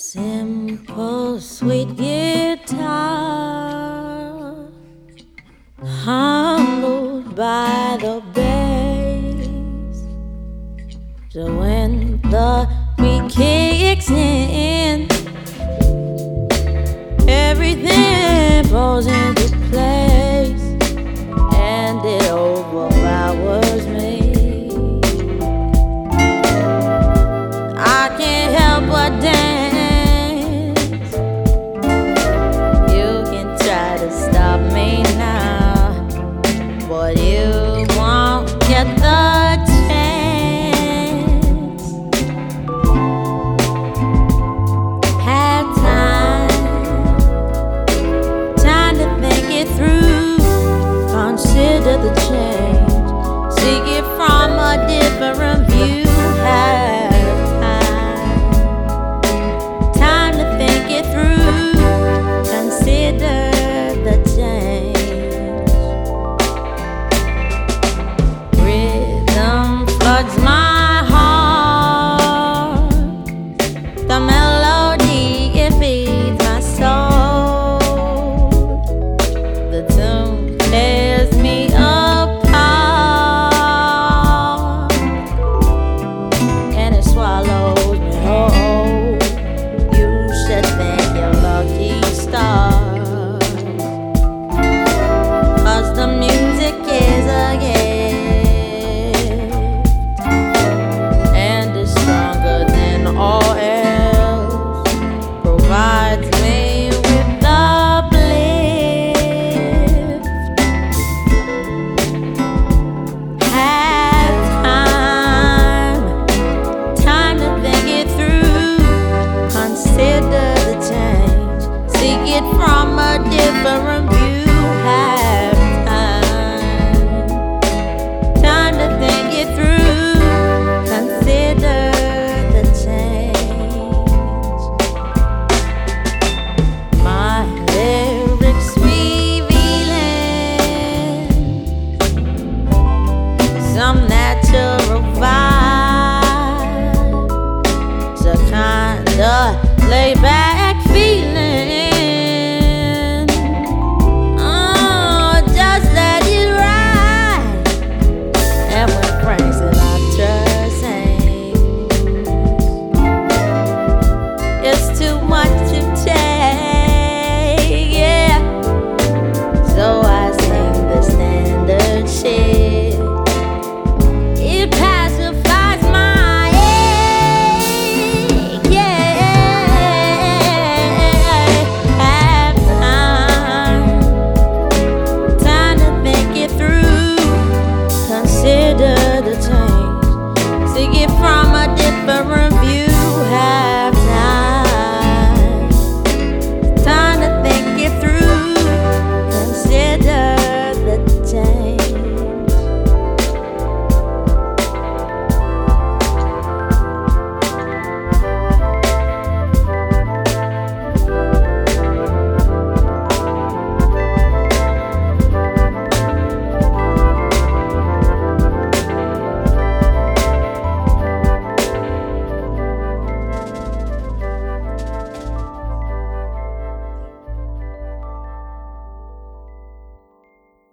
Simple, sweet guitar, humbled by the bass. So when the beat kicks in, everything falls into get the chance. Had time, time to think it through. Consider the chance. from a different view. Have time, time to think it through. Consider the change. My lyrics revealing some natural vibe.